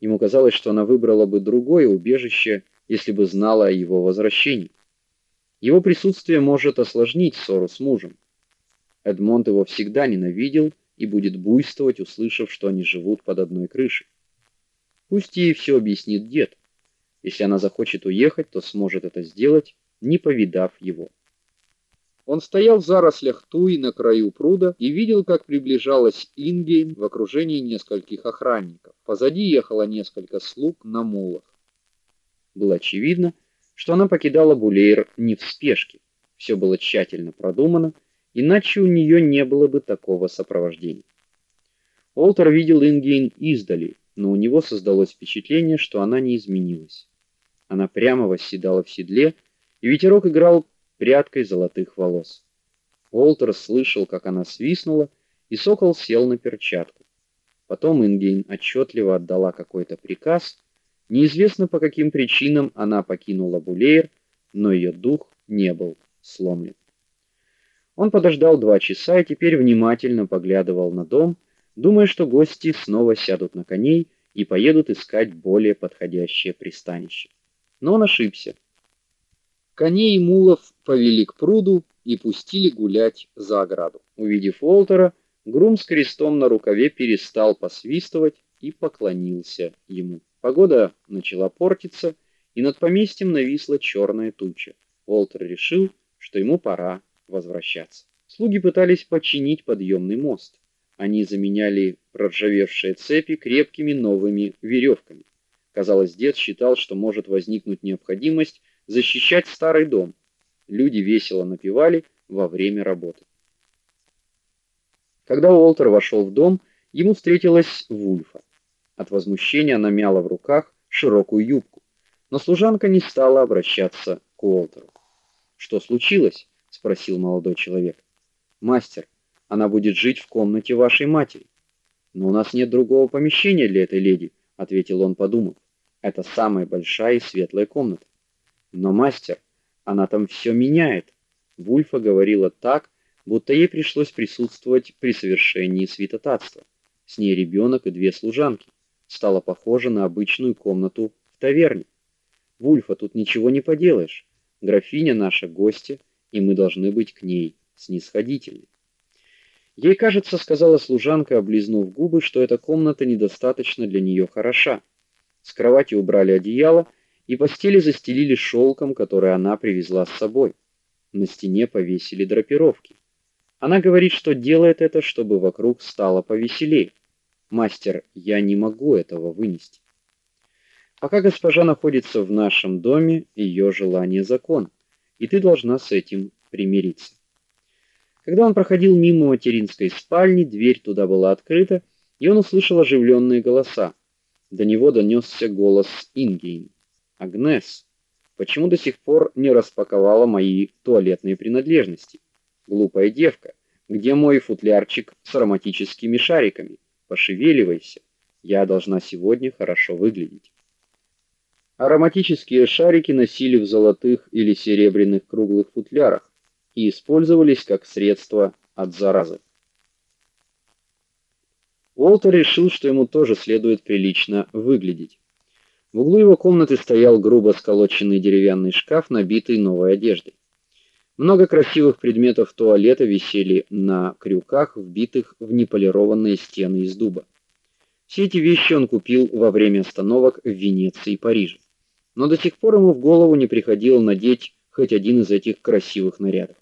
Ему казалось, что она выбрала бы другое убежище, если бы знала о его возвращении. Его присутствие может осложнить ссору с мужем. Эдмонд его всегда ненавидел и будет буйствовать, услышав, что они живут под одной крышей. Пусть ей все объяснит дед. Если она захочет уехать, то сможет это сделать, не повидав его. Он стоял в зарослях туи на краю пруда и видел, как приближалась Ингейм в окружении нескольких охранников. Позади ехало несколько слуг на мулах. Было очевидно, что она покидала Булейр не в спешке. Все было тщательно продумано, иначе у нее не было бы такого сопровождения. Олтер видел Ингейм издали, но у него создалось впечатление, что она не изменилась. Она прямо восседала в седле, и ветерок играл прядкой золотых волос. Уолтер слышал, как она свистнула, и сокол сел на перчатку. Потом Ингейн отчетливо отдала какой-то приказ. Неизвестно по каким причинам она покинула Булейр, но ее дух не был сломлен. Он подождал два часа и теперь внимательно поглядывал на дом, думая, что гости снова сядут на коней и поедут искать более подходящее пристанище. Но он ошибся. Коней и мулов повели к пруду и пустили гулять за ограду. Увидев Уолтера, грум с крестом на рукаве перестал посвистывать и поклонился ему. Погода начала портиться, и над поместьем нависла черная туча. Уолтер решил, что ему пора возвращаться. Слуги пытались починить подъемный мост. Они заменяли проржавевшие цепи крепкими новыми веревками. Казалось, дед считал, что может возникнуть необходимость защищать старый дом. Люди весело напевали во время работы. Когда Уолтер вошел в дом, ему встретилась Вульфа. От возмущения она мяла в руках широкую юбку, но служанка не стала обращаться к Уолтеру. "Что случилось?" спросил молодой человек. "Мастер, она будет жить в комнате вашей матери. Но у нас нет другого помещения для этой леди", ответил он, подумав. "Это самая большая и светлая комната". Но мастер, она там все меняет. Вульфа говорила так, будто ей пришлось присутствовать при совершении святотатства. С ней ребенок и две служанки. Стало похоже на обычную комнату в таверне. Вульфа, тут ничего не поделаешь. Графиня наша гостья, и мы должны быть к ней снисходительны. Ей, кажется, сказала служанка, облизнув губы, что эта комната недостаточно для нее хороша. С кровати убрали одеяло, и постели застелили шелком, который она привезла с собой. На стене повесили драпировки. Она говорит, что делает это, чтобы вокруг стало повеселее. Мастер, я не могу этого вынести. Пока госпожа находится в нашем доме, ее желание закон, и ты должна с этим примириться. Когда он проходил мимо материнской спальни, дверь туда была открыта, и он услышал оживленные голоса. До него донесся голос Ингейн. Агнес, почему до сих пор не распаковала мои туалетные принадлежности? Глупая девка, где мой футлярчик с ароматическими шариками? Пошевеливайся. Я должна сегодня хорошо выглядеть. Ароматические шарики носили в золотых или серебряных круглых футлярах и использовались как средство от заразы. Уолтер решил, что ему тоже следует прилично выглядеть. В углу его комнаты стоял грубо сколоченный деревянный шкаф, набитый новой одеждой. Много красивых предметов туалета висели на крюках, вбитых в неполированные стены из дуба. Все эти вещи он купил во время остановок в Венеции и Париже. Но до сих пор ему в голову не приходило надеть хоть один из этих красивых нарядов.